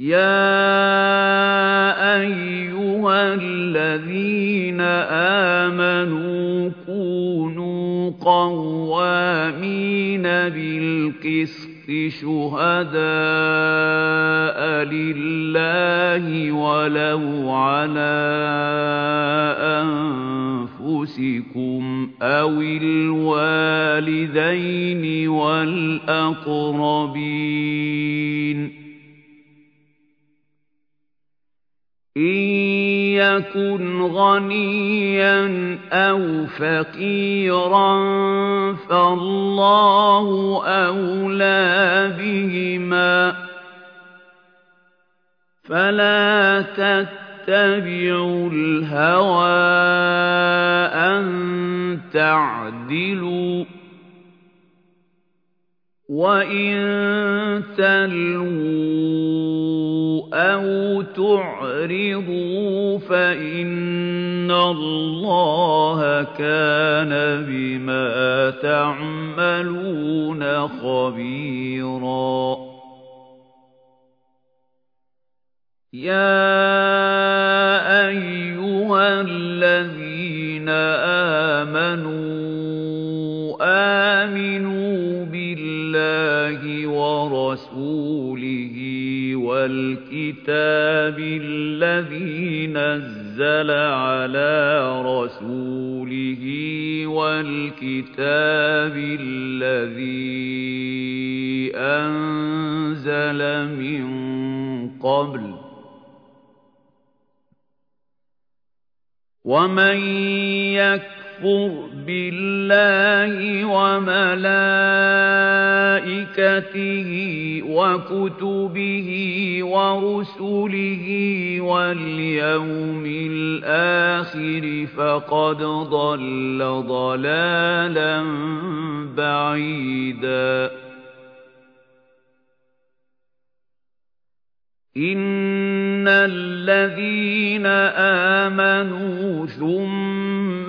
يَا أَيُّهَا الَّذِينَ آمَنُوا كُونُوا قَوَّامِينَ بِالْقِسْطِ شُهَدَاءَ لِلَّهِ وَلَوْ عَلَىٰ أَنفُسِكُمْ أَوِ الْوَالِدَيْنِ وَالْأَقْرَبِينَ إِن يَكُنْ غَنِيًّا أَوْ فَقِيرًا فَاللَّهُ أَوْلَىٰ بِهِمَا ۖ فَلَا تَتَّبِعُوا الْهَوَىٰ أَن تَعْدِلُوا ۚ وَإِن تَلْوُوا أَوْ تُعْرِضُوا فَإِنَّ اللَّهَ كَانَ بِمَا تَعْمَلُونَ خَبِيرًا يَا أَيُّهَا الَّذِينَ آمَنُوا آمِنُوا بِاللَّهِ وَرَسُولِهِ وَالْكِتَابِ الَّذِي نَزَّلَ عَلَىٰ رَسُولِهِ وَالْكِتَابِ الَّذِي أَنزَلَ مِن قَبْلُ ۚ. وَمَن يَكْفُرْ بِاللَّهِ وَمَلَائِكَتِهِ وَكُتُبِهِ وَرُسُلِهِ وَالْيَوْمِ الْآخِرِ فَقَدْ ضَلَّ ضَلَالًا بَعِيدًا. إِنَّ الَّذِينَ آمَنُوا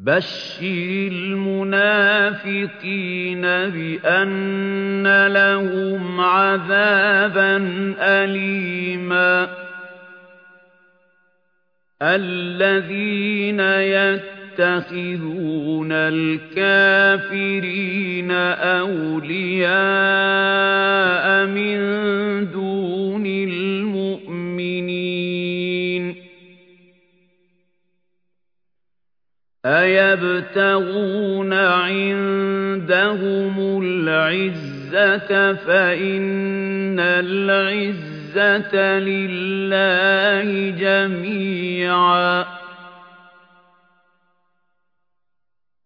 بَشِّرِ الْمُنَافِقِينَ بِأَنَّ لَهُمْ عَذَابًا أَلِيمًا الَّذِينَ يَتَّخِذُونَ الْكَافِرِينَ أَوْلِيَاءَ أَيَبْتَغُونَ عِندَهُمُ الْعِزَّةَ فَإِنَّ الْعِزَّةَ لِلَّهِ جَمِيعًا.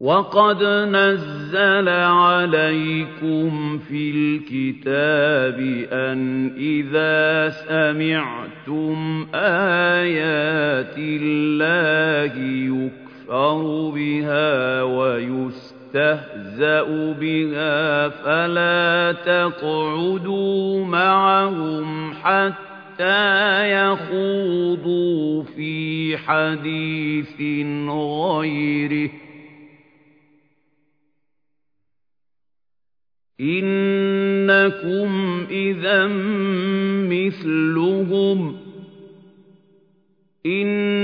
وَقَدْ نَزَّلَ عَلَيْكُمْ فِي الْكِتَابِ أَنْ إِذَا سَمِعْتُمْ آيَاتِ اللَّهِ يُكْفَرُ بِهَا وَيُسْتَهْزَأُ بِهَا فَلَا تَقْعُدُوا مَعَهُمْ حَتَّىٰ يَخُوضُوا فِي حَدِيثٍ غَيْرِهِ ۚ إِنَّكُمْ إِذًا مِّثْلُهُمْ ۗ إِنَّ